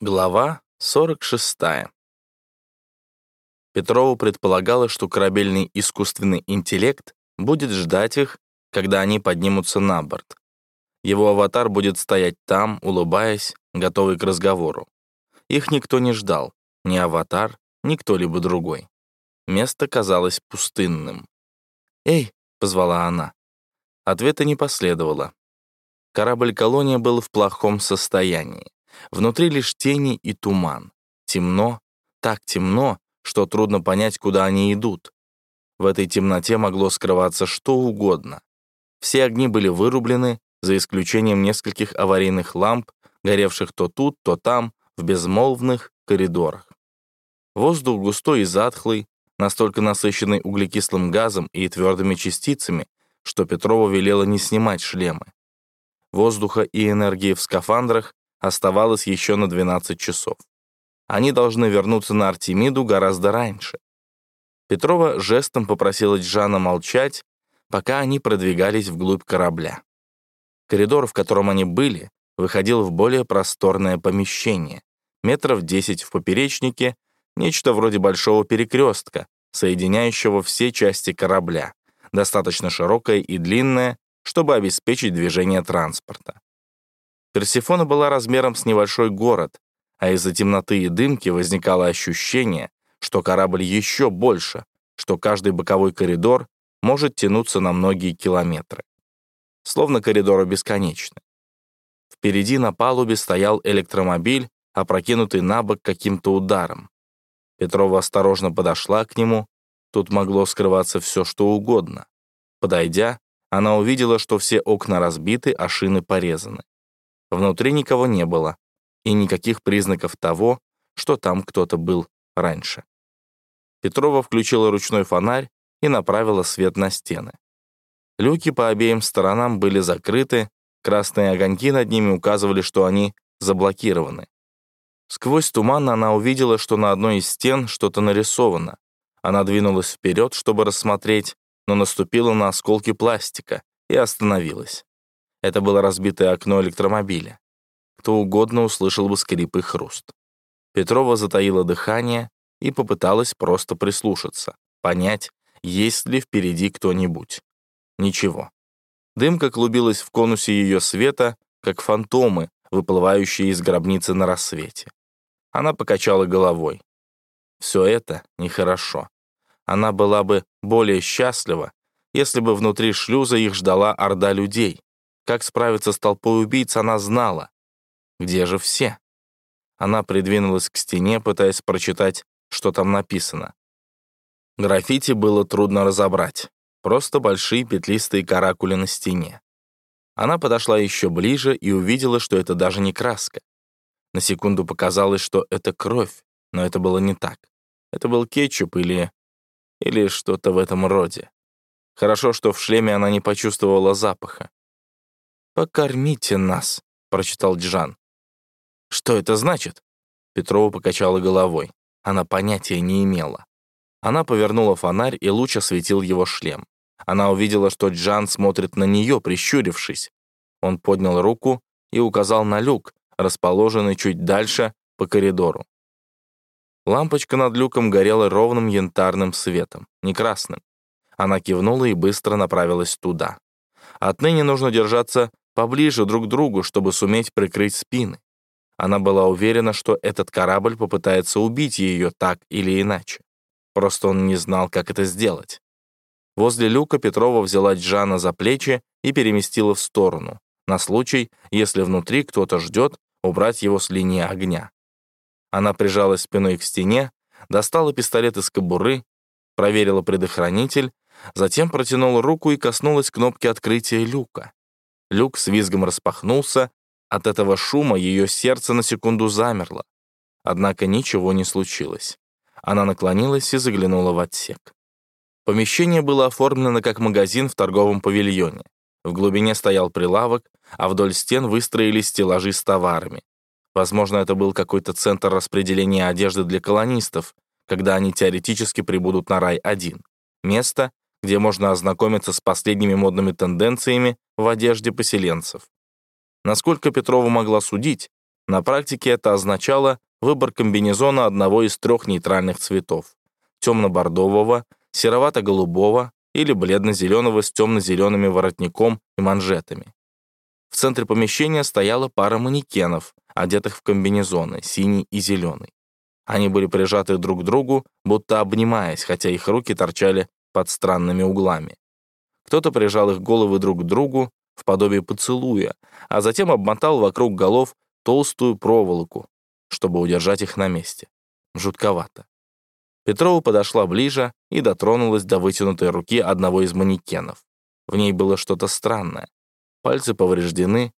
Глава 46. Петрову предполагалось, что корабельный искусственный интеллект будет ждать их, когда они поднимутся на борт. Его аватар будет стоять там, улыбаясь, готовый к разговору. Их никто не ждал, ни аватар, ни кто-либо другой. Место казалось пустынным. «Эй!» — позвала она. Ответа не последовало. Корабль-колония был в плохом состоянии. Внутри лишь тени и туман. Темно, так темно, что трудно понять, куда они идут. В этой темноте могло скрываться что угодно. Все огни были вырублены, за исключением нескольких аварийных ламп, горевших то тут, то там, в безмолвных коридорах. Воздух густой и затхлый, настолько насыщенный углекислым газом и твердыми частицами, что Петрова велела не снимать шлемы. Воздуха и энергии в скафандрах оставалось еще на 12 часов. Они должны вернуться на Артемиду гораздо раньше. Петрова жестом попросила Джана молчать, пока они продвигались вглубь корабля. Коридор, в котором они были, выходил в более просторное помещение, метров 10 в поперечнике, нечто вроде большого перекрестка, соединяющего все части корабля, достаточно широкое и длинное, чтобы обеспечить движение транспорта. Персифона была размером с небольшой город, а из-за темноты и дымки возникало ощущение, что корабль еще больше, что каждый боковой коридор может тянуться на многие километры. Словно коридоры бесконечны. Впереди на палубе стоял электромобиль, опрокинутый на бок каким-то ударом. Петрова осторожно подошла к нему. Тут могло скрываться все, что угодно. Подойдя, она увидела, что все окна разбиты, а шины порезаны. Внутри никого не было, и никаких признаков того, что там кто-то был раньше. Петрова включила ручной фонарь и направила свет на стены. Люки по обеим сторонам были закрыты, красные огоньки над ними указывали, что они заблокированы. Сквозь туман она увидела, что на одной из стен что-то нарисовано. Она двинулась вперед, чтобы рассмотреть, но наступила на осколки пластика и остановилась. Это было разбитое окно электромобиля. Кто угодно услышал бы скрип и хруст. Петрова затаила дыхание и попыталась просто прислушаться, понять, есть ли впереди кто-нибудь. Ничего. Дымка клубилась в конусе ее света, как фантомы, выплывающие из гробницы на рассвете. Она покачала головой. Все это нехорошо. Она была бы более счастлива, если бы внутри шлюза их ждала орда людей, как справиться с толпой убийц, она знала. Где же все? Она придвинулась к стене, пытаясь прочитать, что там написано. Граффити было трудно разобрать. Просто большие петлистые каракули на стене. Она подошла еще ближе и увидела, что это даже не краска. На секунду показалось, что это кровь, но это было не так. Это был кетчуп или... или что-то в этом роде. Хорошо, что в шлеме она не почувствовала запаха. «Покормите нас», — прочитал Джан. «Что это значит?» Петрова покачала головой. Она понятия не имела. Она повернула фонарь, и луч осветил его шлем. Она увидела, что Джан смотрит на нее, прищурившись. Он поднял руку и указал на люк, расположенный чуть дальше по коридору. Лампочка над люком горела ровным янтарным светом, не красным. Она кивнула и быстро направилась туда. Отныне нужно держаться поближе друг к другу, чтобы суметь прикрыть спины. Она была уверена, что этот корабль попытается убить ее так или иначе. Просто он не знал, как это сделать. Возле люка Петрова взяла Джана за плечи и переместила в сторону, на случай, если внутри кто-то ждет, убрать его с линии огня. Она прижалась спиной к стене, достала пистолет из кобуры, проверила предохранитель, затем протянула руку и коснулась кнопки открытия люка. Люк с визгом распахнулся. От этого шума ее сердце на секунду замерло. Однако ничего не случилось. Она наклонилась и заглянула в отсек. Помещение было оформлено как магазин в торговом павильоне. В глубине стоял прилавок, а вдоль стен выстроились стеллажи с товарами. Возможно, это был какой-то центр распределения одежды для колонистов, когда они теоретически прибудут на Рай-1. Место, где можно ознакомиться с последними модными тенденциями в одежде поселенцев. Насколько Петрова могла судить, На практике это означало выбор комбинезона одного из трех нейтральных цветов — темно-бордового, серовато-голубого или бледно-зеленого с темно-зелеными воротником и манжетами. В центре помещения стояла пара манекенов, одетых в комбинезоны, синий и зеленый. Они были прижаты друг к другу, будто обнимаясь, хотя их руки торчали под странными углами. Кто-то прижал их головы друг к другу в подобие поцелуя, а затем обмотал вокруг голов толстую проволоку, чтобы удержать их на месте. Жутковато. Петрова подошла ближе и дотронулась до вытянутой руки одного из манекенов. В ней было что-то странное. Пальцы повреждены,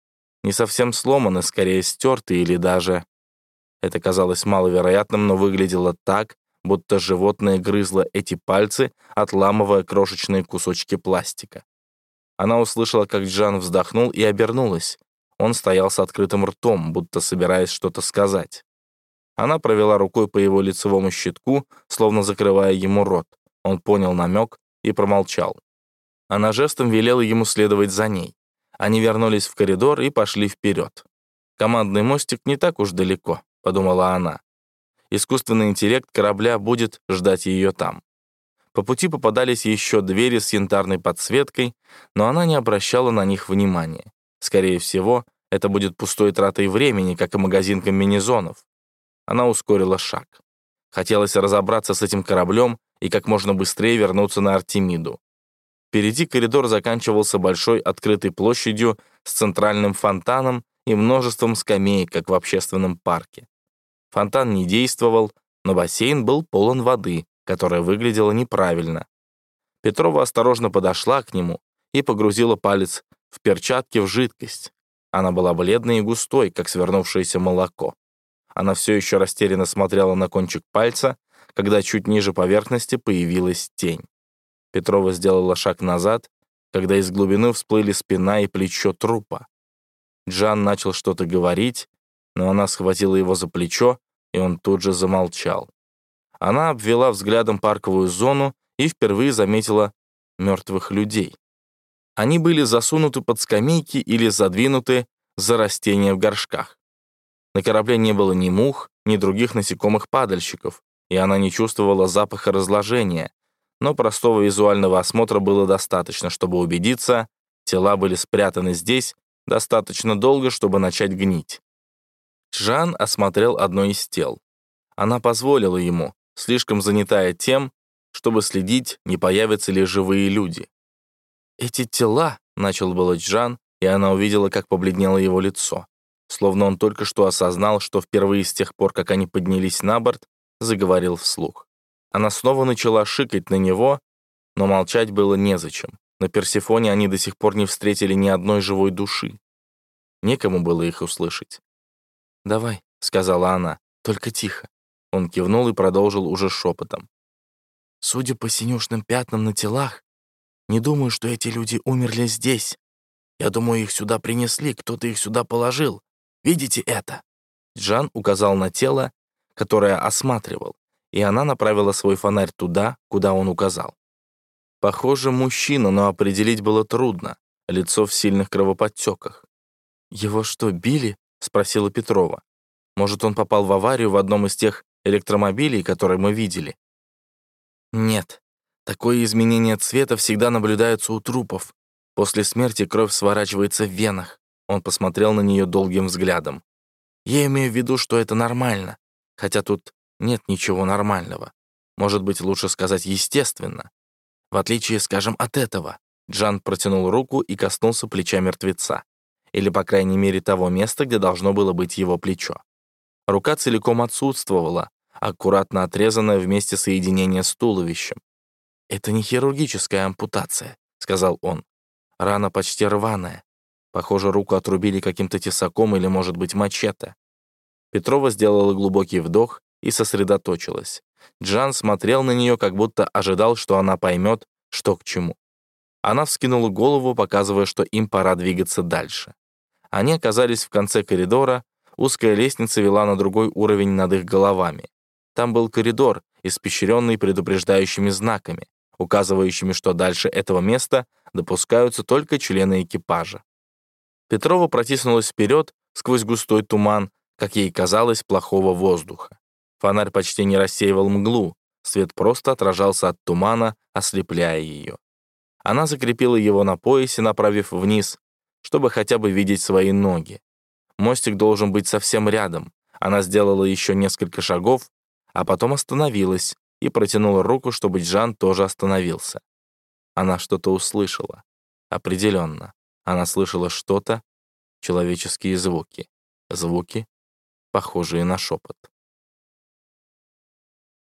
не совсем сломаны, скорее стерты или даже... Это казалось маловероятным, но выглядело так, будто животное грызло эти пальцы, отламывая крошечные кусочки пластика. Она услышала, как Джан вздохнул и обернулась. Он стоял с открытым ртом, будто собираясь что-то сказать. Она провела рукой по его лицевому щитку, словно закрывая ему рот. Он понял намек и промолчал. Она жестом велела ему следовать за ней. Они вернулись в коридор и пошли вперед. «Командный мостик не так уж далеко», — подумала она. Искусственный интеллект корабля будет ждать ее там. По пути попадались еще двери с янтарной подсветкой, но она не обращала на них внимания. Скорее всего, это будет пустой тратой времени, как и магазин комбинезонов. Она ускорила шаг. Хотелось разобраться с этим кораблем и как можно быстрее вернуться на Артемиду. Впереди коридор заканчивался большой открытой площадью с центральным фонтаном и множеством скамеек, как в общественном парке. Фонтан не действовал, но бассейн был полон воды, которая выглядела неправильно. Петрова осторожно подошла к нему и погрузила палец в перчатки в жидкость. Она была бледной и густой, как свернувшееся молоко. Она все еще растерянно смотрела на кончик пальца, когда чуть ниже поверхности появилась тень. Петрова сделала шаг назад, когда из глубины всплыли спина и плечо трупа. Джан начал что-то говорить, но она схватила его за плечо, и он тут же замолчал. Она обвела взглядом парковую зону и впервые заметила мертвых людей. Они были засунуты под скамейки или задвинуты за растения в горшках. На корабле не было ни мух, ни других насекомых-падальщиков, и она не чувствовала запаха разложения, но простого визуального осмотра было достаточно, чтобы убедиться, тела были спрятаны здесь достаточно долго, чтобы начать гнить. Жан осмотрел одно из тел. Она позволила ему, слишком занятая тем, чтобы следить, не появятся ли живые люди. «Эти тела», — начал было Джан, и она увидела, как побледнело его лицо. Словно он только что осознал, что впервые с тех пор, как они поднялись на борт, заговорил вслух. Она снова начала шикать на него, но молчать было незачем. На Персифоне они до сих пор не встретили ни одной живой души. Некому было их услышать. «Давай», — сказала она, — «только тихо». Он кивнул и продолжил уже шепотом. «Судя по синюшным пятнам на телах, не думаю, что эти люди умерли здесь. Я думаю, их сюда принесли, кто-то их сюда положил. Видите это?» Джан указал на тело, которое осматривал, и она направила свой фонарь туда, куда он указал. Похоже, мужчина, но определить было трудно. Лицо в сильных кровоподтеках. «Его что, били?» — спросила Петрова. «Может, он попал в аварию в одном из тех электромобилей, которые мы видели?» «Нет. Такое изменение цвета всегда наблюдается у трупов. После смерти кровь сворачивается в венах». Он посмотрел на нее долгим взглядом. «Я имею в виду, что это нормально, хотя тут нет ничего нормального. Может быть, лучше сказать естественно. В отличие, скажем, от этого». Джан протянул руку и коснулся плеча мертвеца. Или, по крайней мере, того места, где должно было быть его плечо. Рука целиком отсутствовала, аккуратно отрезанная вместе соединения с туловищем. «Это не хирургическая ампутация», — сказал он. «Рана почти рваная. Похоже, руку отрубили каким-то тесаком или, может быть, мачете». Петрова сделала глубокий вдох и сосредоточилась. Джан смотрел на нее, как будто ожидал, что она поймет, что к чему. Она вскинула голову, показывая, что им пора двигаться дальше. Они оказались в конце коридора, узкая лестница вела на другой уровень над их головами. Там был коридор, испещренный предупреждающими знаками, указывающими, что дальше этого места допускаются только члены экипажа. Петрова протиснулась вперед сквозь густой туман, как ей казалось, плохого воздуха. Фонарь почти не рассеивал мглу, свет просто отражался от тумана, ослепляя ее. Она закрепила его на поясе, направив вниз, чтобы хотя бы видеть свои ноги. Мостик должен быть совсем рядом. Она сделала еще несколько шагов, а потом остановилась и протянула руку, чтобы Джан тоже остановился. Она что-то услышала. Определенно. Она слышала что-то, человеческие звуки. Звуки, похожие на шепот.